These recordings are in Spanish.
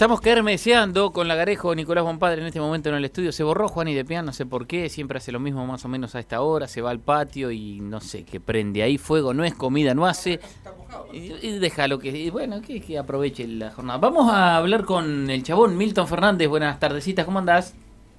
estamos kermeseando con la Garejo Nicolás Bonpadre en este momento en el estudio. Se borró Juan y de Pian, no sé por qué, siempre hace lo mismo más o menos a esta hora, se va al patio y no sé, qué prende ahí fuego, no es comida, no hace. Y, y déjalo que, bueno, que, que aproveche la jornada. Vamos a hablar con el chabón Milton Fernández, buenas tardecitas, ¿cómo andás?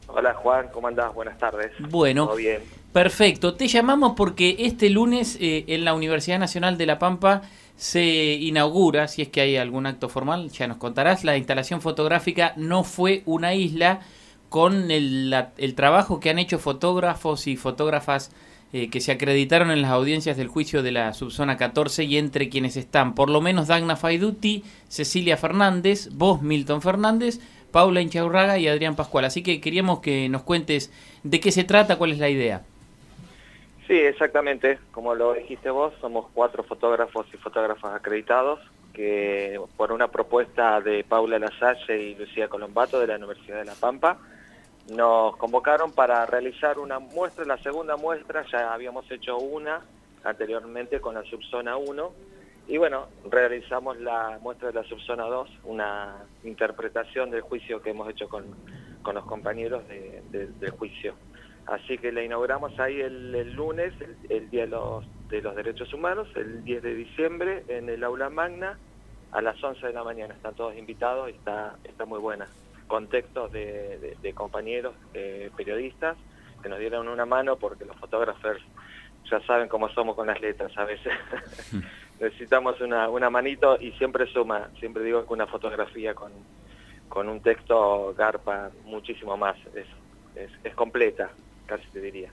Hola Juan, ¿cómo andás? Buenas tardes. Bueno, ¿Todo bien? perfecto. Te llamamos porque este lunes eh, en la Universidad Nacional de La Pampa se inaugura, si es que hay algún acto formal, ya nos contarás, la instalación fotográfica No fue una isla con el, la- el trabajo que han hecho fotógrafos y fotógrafas eh, que se acreditaron en las audiencias del juicio de la subzona 14 y entre quienes están por lo menos Dagna Faiduti, Cecilia Fernández, vos Milton Fernández, Paula Inchaurraga y Adrián Pascual. Así que queríamos que nos cuentes de qué se trata, cuál es la idea. Sí, exactamente. Como lo dijiste vos, somos cuatro fotógrafos y fotógrafas acreditados que por una propuesta de Paula Lasalle y Lucía Colombato de la Universidad de La Pampa nos convocaron para realizar una muestra, la segunda muestra, ya habíamos hecho una anteriormente con la subzona 1 y bueno, realizamos la muestra de la subzona 2, una interpretación del juicio que hemos hecho con, con los compañeros de- de- del juicio. Así que la inauguramos ahí el, el lunes, el, el Día de los, de los Derechos Humanos, el 10 de diciembre, en el aula magna, a las 11 de la mañana. Están todos invitados y está, está muy buena. Con textos de, de- de compañeros eh, periodistas que nos dieron una mano porque los fotógrafos ya saben cómo somos con las letras a veces. Necesitamos una, una manito y siempre suma, siempre digo que una fotografía con, con un texto garpa muchísimo más, es, es, es completa, casi te diría.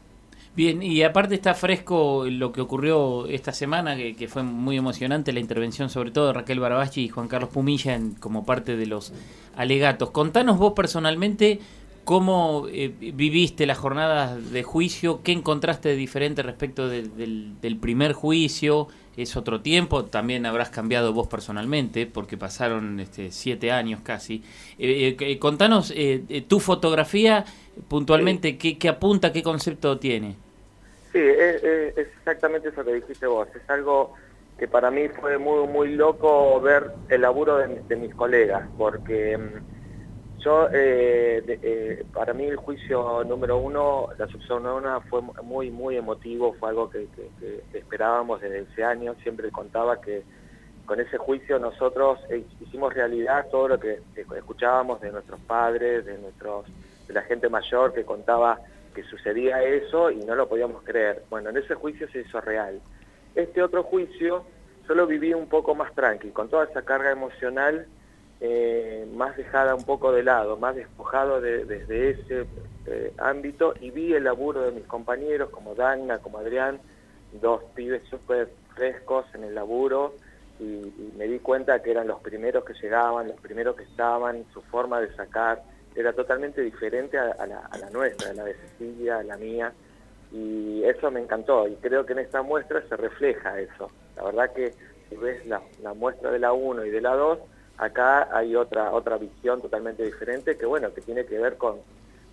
Bien, y aparte está fresco lo que ocurrió esta semana, que, que fue muy emocionante la intervención sobre todo de Raquel Barabachi y Juan Carlos Pumilla en- como parte de los alegatos. Contanos vos personalmente cómo eh, viviste las jornadas de juicio, qué encontraste de diferente respecto de- del, del primer juicio, es otro tiempo, también habrás cambiado vos personalmente, porque pasaron este, siete años casi. Eh, eh, contanos eh, eh, tu fotografía puntualmente, ¿qué, qué apunta, qué concepto tiene? Sí, es, exactamente eso que dijiste vos. Es algo que para mí fue muy muy loco ver el laburo de, de mis colegas, porque mm, yo, eh, eh, para mí el juicio número uno, la subzona una, fue muy muy emotivo, fue algo que, esperábamos desde ese año. Siempre contaba que con ese juicio nosotros eh, hicimos realidad todo lo que escuchábamos de nuestros padres, de nuestros de la gente mayor que contaba que sucedía eso y no lo podíamos creer. Bueno, en ese juicio se hizo real. Este otro juicio yo lo viví un poco más tranqui, con toda esa carga emocional eh, más dejada un poco de lado, más despojado de- desde ese eh, ámbito y vi el laburo de mis compañeros como Dagna, como Adrián, dos pibes súper frescos en el laburo y, me di cuenta que eran los primeros que llegaban, los primeros que estaban, su forma de sacar era totalmente diferente a, a la, a la nuestra, a la de Cecilia, a la mía y eso me encantó y creo que en esta muestra se refleja eso. La verdad que si ves la, la muestra de la 1 y de la 2, acá hay otra otra visión totalmente diferente que bueno, que tiene que ver con,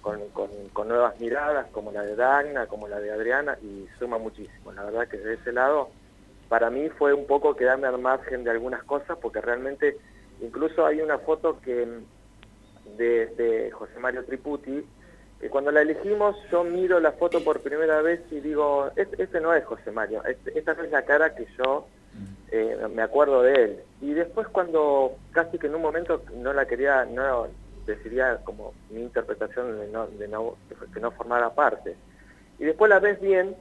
con, con- con nuevas miradas como la de Dagna, como la de Adriana y suma muchísimo. La verdad que de ese lado para mí fue un poco quedarme al margen de algunas cosas porque realmente incluso hay una foto que de, de José Mario Triputi que cuando la elegimos yo miro la foto por primera vez y digo, este, este no es José Mario, este- esta no es la cara que yo eh, me acuerdo de él. Y después cuando casi que en un momento no la quería, no decidía como mi interpretación de que no formara parte. Y después la ves bien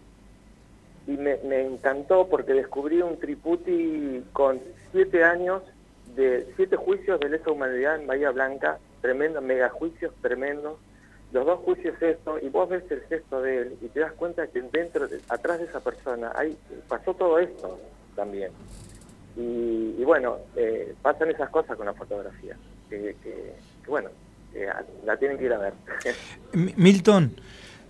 y me, encantó porque descubrí un Triputi con siete años de siete juicios de lesa humanidad en Bahía Blanca, tremendo, mega juicios tremendos, los dos juicios esto, y vos ves el gesto de él y te das cuenta que dentro, de- atrás de esa persona, hay, pasó todo esto también. Y, y bueno, eh, pasan esas cosas con la fotografía, que, que- que bueno, a- la tienen que ir a ver. Mi- Milton,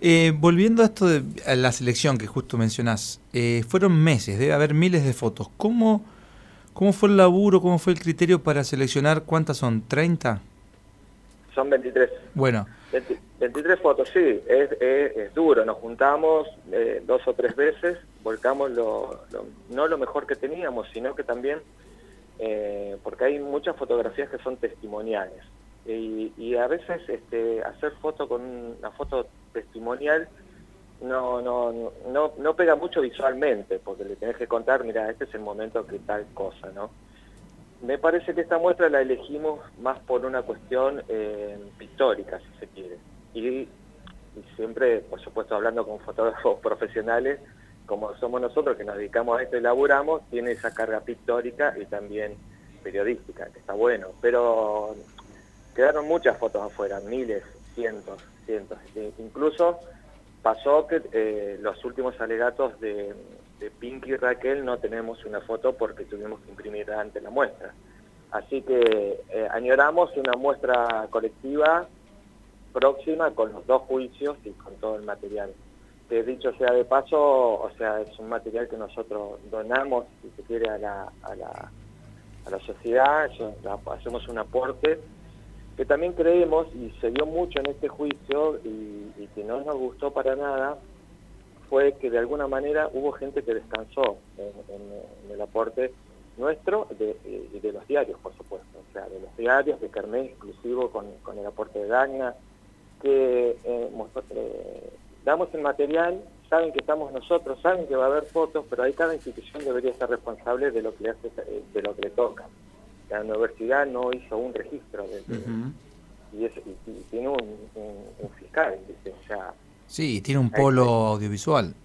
eh, volviendo a esto de a la selección que justo mencionás, eh, fueron meses, debe haber miles de fotos. ¿Cómo, ¿Cómo fue el laburo, cómo fue el criterio para seleccionar cuántas son? ¿30? Son 23. Bueno, 20 23 fotos, sí, es, duro. Nos juntamos eh, dos o tres veces, volcamos lo, no lo mejor que teníamos, sino que también eh, porque hay muchas fotografías que son testimoniales. Y, a veces este, hacer foto con una foto testimonial no, no, no, no pega mucho visualmente, porque le tenés que contar, mira, este es el momento que tal cosa, ¿no? Me parece que esta muestra la elegimos más por una cuestión eh, pictórica, si se quiere. Y, siempre, por supuesto, hablando con fotógrafos profesionales, como somos nosotros que nos dedicamos a esto y laburamos, tiene esa carga pictórica y también periodística, que está bueno. Pero quedaron muchas fotos afuera, miles, cientos, cientos. incluso pasó que eh, los últimos alegatos de, Pinky y Raquel no tenemos una foto porque tuvimos que imprimir ante la muestra. Así que eh, añoramos una muestra colectiva próxima con los dos juicios y con todo el material. Que dicho sea de paso, o sea, es un material que nosotros donamos, si se quiere, a la, a la, a la sociedad, hacemos un aporte que también creemos, y se dio mucho en este juicio, y, que no nos gustó para nada, fue que de alguna manera hubo gente que descansó en, el aporte nuestro y de, los diarios, por supuesto, o sea, de los diarios, de Carmen exclusivo con, el aporte de Dagna, que eh, eh, damos el material, saben que estamos nosotros, saben que va a haber fotos, pero ahí cada institución debería estar responsable de lo que le, hace, eh, de lo que le toca. La universidad no hizo un registro de, y, tiene un, fiscal, o sea, Sí, tiene un polo audiovisual.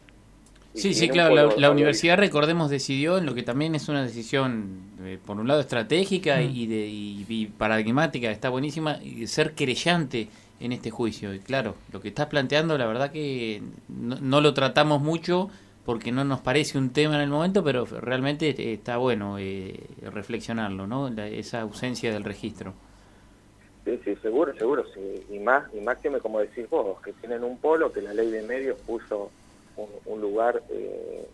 Sí, sí, claro, la, universidad, recordemos, decidió en lo que también es una decisión, eh, por un lado, estratégica mm. y, de, y, paradigmática, está buenísima, ser querellante en este juicio. Y claro, lo que estás planteando, la verdad que no, lo tratamos mucho porque no nos parece un tema en el momento, pero realmente está bueno eh, reflexionarlo, ¿no? esa ausencia del registro. Sí, sí, seguro, seguro, sí. Y más, y máximo como decís vos, que tienen un polo que la ley de medios puso un, lugar eh,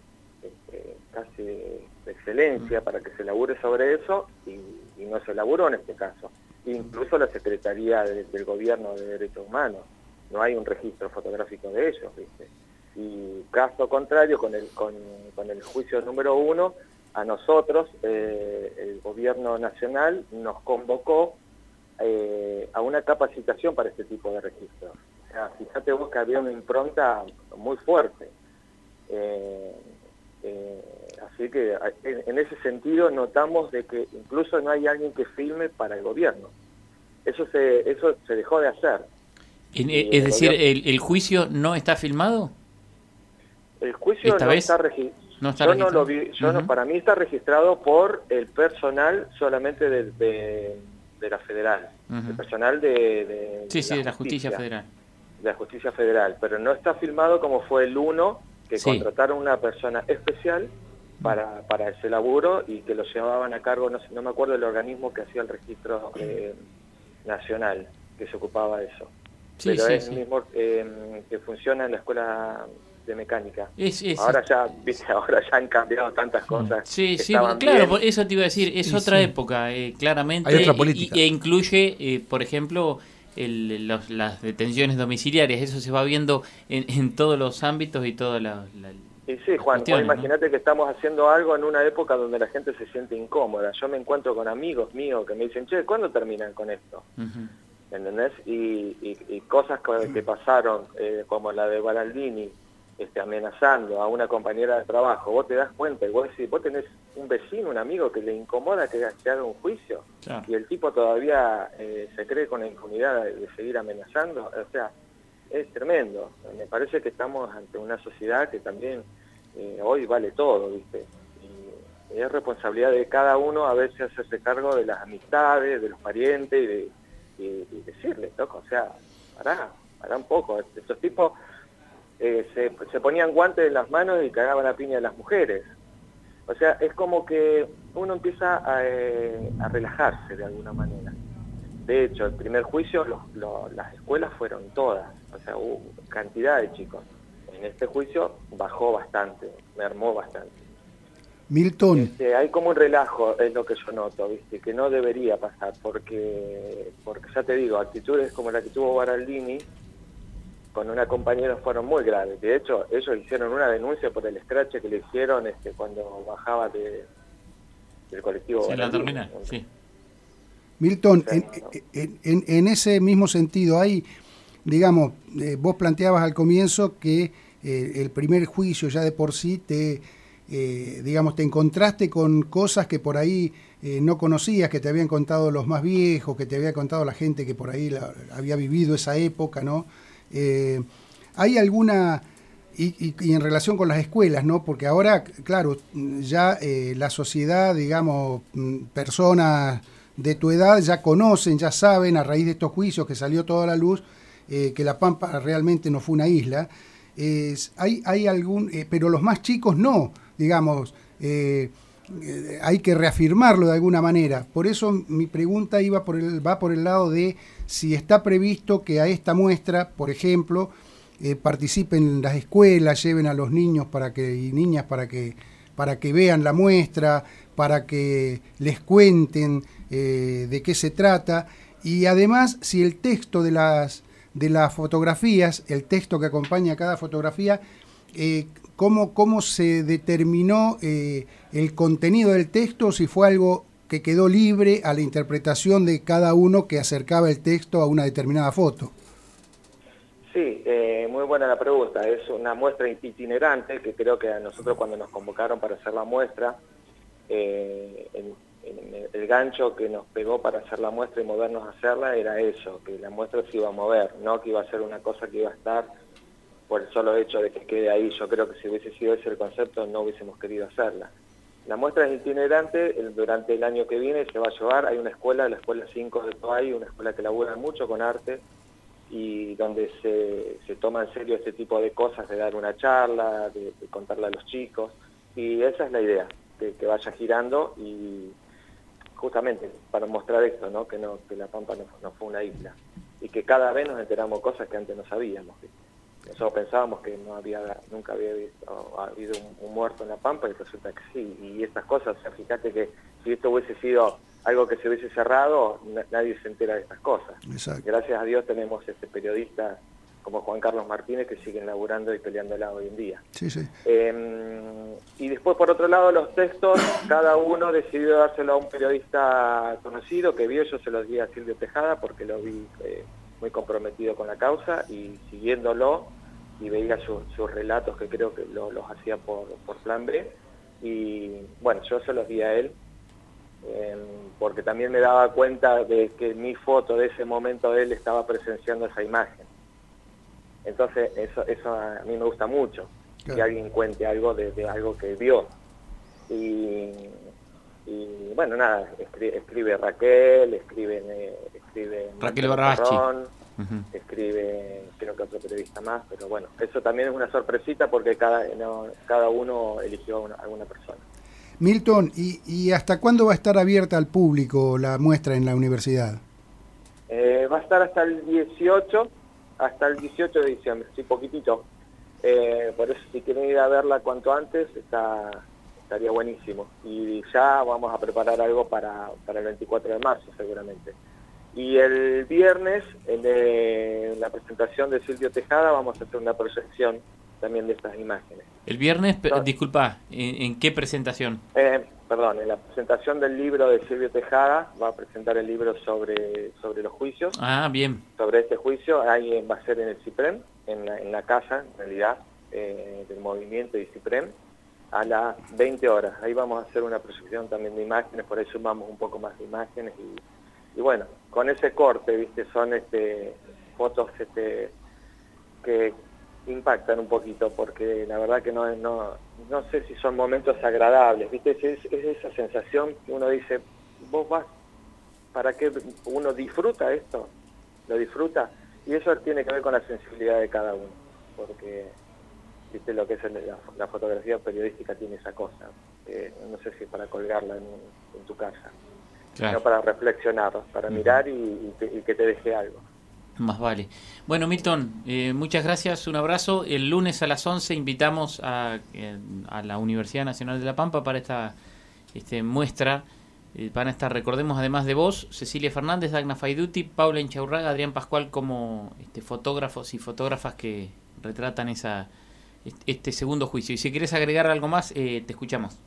este, casi de excelencia para que se labure sobre eso y, no se laburó en este caso. Incluso la Secretaría del Gobierno de Derechos Humanos, no hay un registro fotográfico de ellos, ¿viste? Y caso contrario, con el, con, el juicio número uno, a nosotros, eh, el Gobierno Nacional nos convocó eh, a una capacitación para este tipo de registros. O sea, fíjate vos que había una impronta muy fuerte. Eh, así que en, ese sentido notamos de que incluso no hay alguien que filme para el gobierno. Eso se, eso se dejó de hacer. es decir, el, juicio no está filmado? El juicio no, está registrado. yo no lo vi, yo para mí está registrado por el personal solamente de de la federal, el personal de, sí, sí, de la justicia, federal. De la justicia federal, pero no está filmado como fue el uno, que contrataron una persona especial para, para ese laburo y que lo llevaban a cargo, no, no me acuerdo el organismo que hacía el registro eh, nacional, que se ocupaba de eso. pero es el mismo eh, que funciona en la escuela de mecánica. ahora ya, ahora ya han cambiado tantas cosas. Sí, sí, claro, eso te iba a decir, es otra época, eh, claramente. Hay otra política. e incluye, eh, por ejemplo, el, las detenciones domiciliarias, eso se va viendo en, en todos los ámbitos y todas las... y sí, Juan, imagínate que estamos haciendo algo en una época donde la gente se siente incómoda. Yo me encuentro con amigos míos que me dicen, che, ¿cuándo terminan con esto? ¿Entendés? Y, y, cosas que, pasaron, eh, como la de Baraldini, este, amenazando a una compañera de trabajo, vos te das cuenta y vos decís, vos tenés un vecino, un amigo que le incomoda que, se haga un juicio y el tipo todavía eh, se cree con la impunidad de, seguir amenazando, o sea, es tremendo. Me parece que estamos ante una sociedad que también eh, hoy vale todo, ¿viste? Y es responsabilidad de cada uno a veces hacerse cargo de las amistades, de los parientes y, de, y, decirles, o sea, pará, pará un poco. Estos tipos eh, se, ponían guantes en las manos y cagaban la piña de las mujeres. O sea, es como que uno empieza a, eh, relajarse de alguna manera. De hecho, el primer juicio, las escuelas fueron todas, o sea, hubo cantidad de chicos. En este juicio bajó bastante, mermó bastante. Milton. Este, hay como un relajo, es lo que yo noto, ¿viste? que no debería pasar, porque, porque ya te digo, actitudes como la que tuvo Baraldini, con una compañera fueron muy graves. De hecho, ellos hicieron una denuncia por el escrache que le hicieron este, cuando bajaba de, del colectivo. En la terminal, sí. Milton, en, en, ese mismo sentido, hay, digamos, eh, vos planteabas al comienzo que eh, el primer juicio ya de por sí te, eh, digamos, te encontraste con cosas que por ahí no conocías, que te habían contado los más viejos, que te había contado la gente que por ahí había vivido esa época, ¿no? ¿Hay alguna... Y, y, en relación con las escuelas, ¿no? Porque ahora, claro, ya la sociedad, digamos, mm, personas de tu edad ya conocen, ya saben, a raíz de estos juicios que salió toda la luz, eh, que La Pampa realmente no fue una isla. hay, hay algún, eh, pero los más chicos no, digamos, eh, hay que reafirmarlo de alguna manera. Por eso mi pregunta iba por el, va por el lado de si está previsto que a esta muestra, por ejemplo, participen las escuelas, lleven a los niños para que, y niñas para que, para que vean la muestra, para que les cuenten eh, de qué se trata y además si el texto de las, de las fotografías, el texto que acompaña a cada fotografía, eh, cómo, cómo, se determinó eh, el contenido del texto, si fue algo que quedó libre a la interpretación de cada uno que acercaba el texto a una determinada foto. Sí, muy buena la pregunta. Es una muestra itinerante que creo que a nosotros cuando nos convocaron para hacer la muestra, eh, el gancho que nos pegó para hacer la muestra y movernos a hacerla era eso, que la muestra se iba a mover, no que iba a ser una cosa que iba a estar por el solo hecho de que quede ahí. Yo creo que si hubiese sido ese el concepto no hubiésemos querido hacerla. La muestra es itinerante, durante el año que viene se va a llevar, hay una escuela, la Escuela 5 de Toay, una escuela que labura mucho con arte y donde se, se, toma en serio este tipo de cosas, de dar una charla, de, de contarle a los chicos, y esa es la idea, que, vaya girando y justamente para mostrar esto, ¿no? Que, no, que La Pampa no, fue una isla y que cada vez nos enteramos cosas que antes no sabíamos. Nosotros pensábamos que no había, nunca había habido un, muerto en La Pampa y resulta que sí. Y estas cosas, fíjate que si esto hubiese sido algo que se hubiese cerrado, nadie se entera de estas cosas. Gracias a Dios tenemos este periodista como Juan Carlos Martínez, que siguen laburando y peleándola hoy en día. Sí, sí. Em, y después, por otro lado, los textos, cada uno decidió dárselo a un periodista conocido que vio, yo se los di a Silvio Tejada porque lo vi eh, muy comprometido con la causa y siguiéndolo y veía sus relatos que creo que los hacía por, por plan B. Y bueno, yo se los di a él em, porque también me daba cuenta de que mi foto de ese momento él estaba presenciando esa imagen. Entonces, eso, eso a mí me gusta mucho, que alguien cuente algo de, algo que vio. Y, bueno, nada, escribe, Raquel, escribe, eh, escribe Raquel escribe creo que otro periodista más, pero bueno, eso también es una sorpresita porque cada, cada uno eligió a alguna persona. Milton, ¿y, ¿y hasta cuándo va a estar abierta al público la muestra en la universidad? Eh, va a estar hasta el 18 hasta el 18 de diciembre, sí, poquitito. Eh, por eso si quieren ir a verla cuanto antes, está, estaría buenísimo. Y ya vamos a preparar algo para, para el 24 de marzo seguramente. Y el viernes, en, la presentación de Silvio Tejada, vamos a hacer una proyección también de estas imágenes. El viernes, disculpa, ¿en, qué presentación? Eh, perdón, en la presentación del libro de Silvio Tejada, va a presentar el libro sobre, sobre los juicios. Ah, bien. Sobre este juicio, ahí va a ser en el CIPREM, en la, en la casa, en realidad, eh, del movimiento y CIPREM, a las 20 horas. Ahí vamos a hacer una proyección también de imágenes, por ahí sumamos un poco más de imágenes y, y bueno, con ese corte, viste, son este fotos este que impactan un poquito, porque la verdad que no, no, no sé si son momentos agradables, ¿viste? Es, esa sensación que uno dice, vos vas, ¿para qué uno disfruta esto? ¿Lo disfruta? Y eso tiene que ver con la sensibilidad de cada uno, porque viste lo que es la, fotografía periodística tiene esa cosa, no sé si para colgarla en, tu casa, sino para reflexionar, para mirar y que te deje algo. Más vale. Bueno, Milton, eh, muchas gracias, un abrazo. El lunes a las 11 invitamos a, eh, a la Universidad Nacional de La Pampa para esta este, muestra. Eh, van a estar, recordemos, además de vos, Cecilia Fernández, Dagna Faiduti, Paula Enchaurraga, Adrián Pascual como este, fotógrafos y fotógrafas que retratan esa este segundo juicio. Y si quieres agregar algo más, te escuchamos.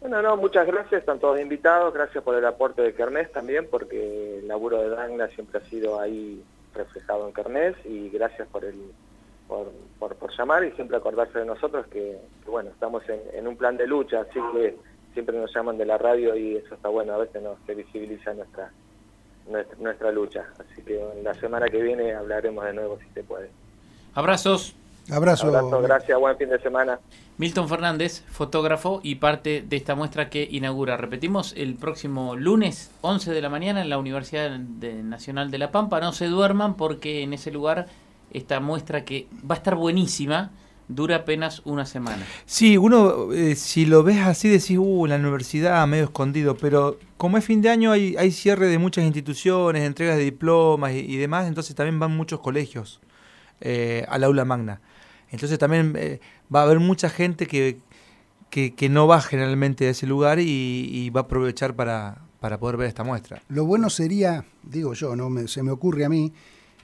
Bueno, no, muchas gracias, están todos invitados, gracias por el aporte de Kernés también, porque el laburo de Dangla siempre ha sido ahí reflejado en Kernés y gracias por el por, por, llamar y siempre acordarse de nosotros que, bueno, estamos en, un plan de lucha, así que siempre nos llaman de la radio y eso está bueno, a veces nos se visibiliza nuestra, nuestra, lucha. Así que la semana que viene hablaremos de nuevo si se puede. Abrazos. Abrazo. Abrazo, gracias, buen fin de semana. Milton Fernández, fotógrafo y parte de esta muestra que inaugura, repetimos, el próximo lunes 11 de la mañana en la Universidad Nacional de La Pampa. No se duerman porque en ese lugar esta muestra que va a estar buenísima dura apenas una semana. Sí, uno, eh, si lo ves así, decís, uh, la universidad medio escondido, pero como es fin de año hay, hay cierre de muchas instituciones, entregas de diplomas y, demás, entonces también van muchos colegios eh, al aula magna. Entonces también eh, va a haber mucha gente que, que, no va generalmente a ese lugar y, va a aprovechar para, para, poder ver esta muestra. Lo bueno sería, digo yo, no se me ocurre a mí,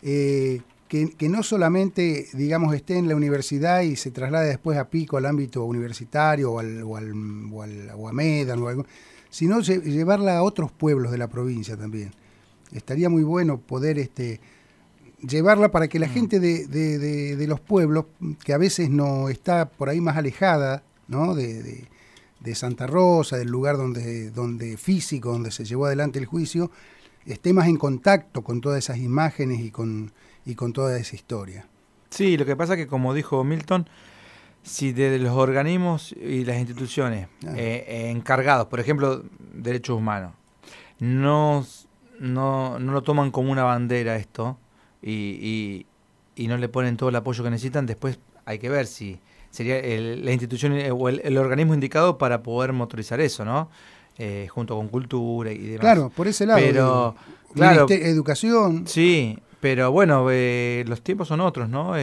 eh, que, no solamente, digamos, esté en la universidad y se traslade después a Pico al ámbito universitario o, al, o, al, o, al, o a Medan algo, sino llevarla a otros pueblos de la provincia también. Estaría muy bueno poder este, llevarla para que la mm. gente de, de, los pueblos, que a veces no está por ahí más alejada, ¿no? De, Santa Rosa, del lugar donde, donde físico, donde se llevó adelante el juicio, esté más en contacto con todas esas imágenes y con, y con toda esa historia. Sí, lo que pasa es que, como dijo Milton, si desde los organismos y las instituciones ah. eh, encargados, por ejemplo, derechos humanos, no, no, no lo toman como una bandera esto, y, y, no le ponen todo el apoyo que necesitan, después hay que ver si sería la institución eh, o el, organismo indicado para poder motorizar eso, ¿no? Eh, junto con cultura y demás. Claro, por ese lado. Pero, claro, educación. Sí, pero bueno, eh, los tiempos son otros, ¿no?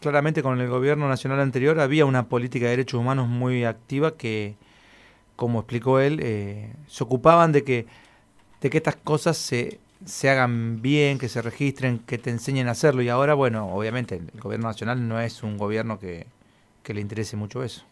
claramente con el gobierno nacional anterior había una política de derechos humanos muy activa que, como explicó él, se ocupaban de que, de que estas cosas se se hagan bien, que se registren, que te enseñen a hacerlo. Y ahora, bueno, obviamente el gobierno nacional no es un gobierno que, que le interese mucho eso.